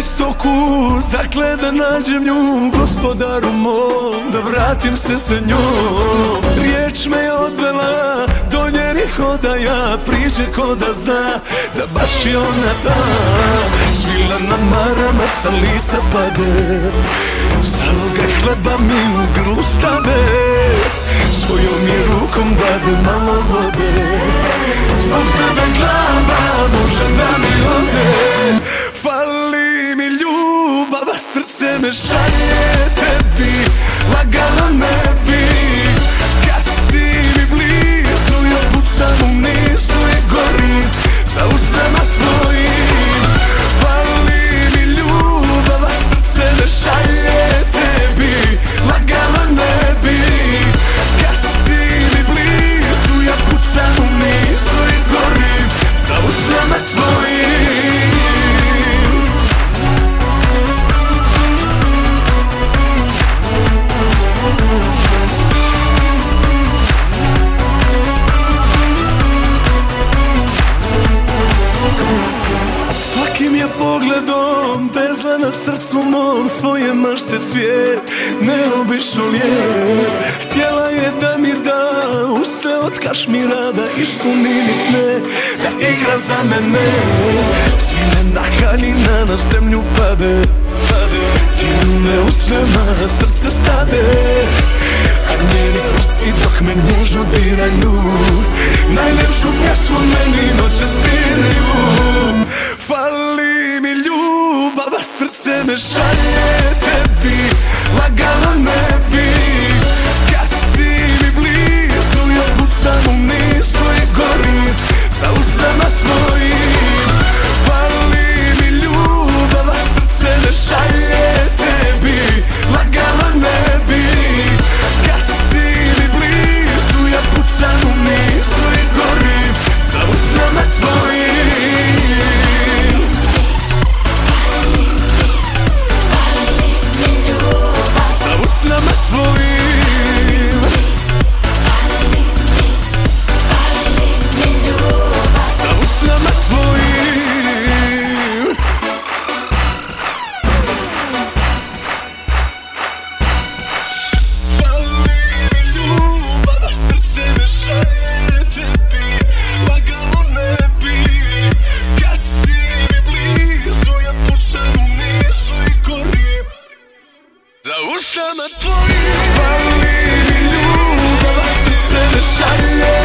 istoku Zakle da nađem nju gospodaru mom Da vratim se sa njom. Riječ me je odvela do njenih hodaja Priđe ko da zna da baš je ona ta. Svila na marama sa lica pade Zaloga hleba mi u grlu stave. Svojom je rukom dade malo vode Zbog tebe srce me šalje tebi Lagano ne bi pogledom Vezla na srcu mom Svoje mašte cvijet Neobično lijep. Htjela je da mi da Usne od kašmira Da ispuni mi sne Da igra za mene. Svine haljina na zemlju pade Ti me usnema Srce stade. A njeni prsti dok me nježno diraju. Najljepšu pjesmu meni noće sviraju. Fali srce me šalje tebi ne bi usama tvojim. Hvala mi ljubav, srce ne šalje.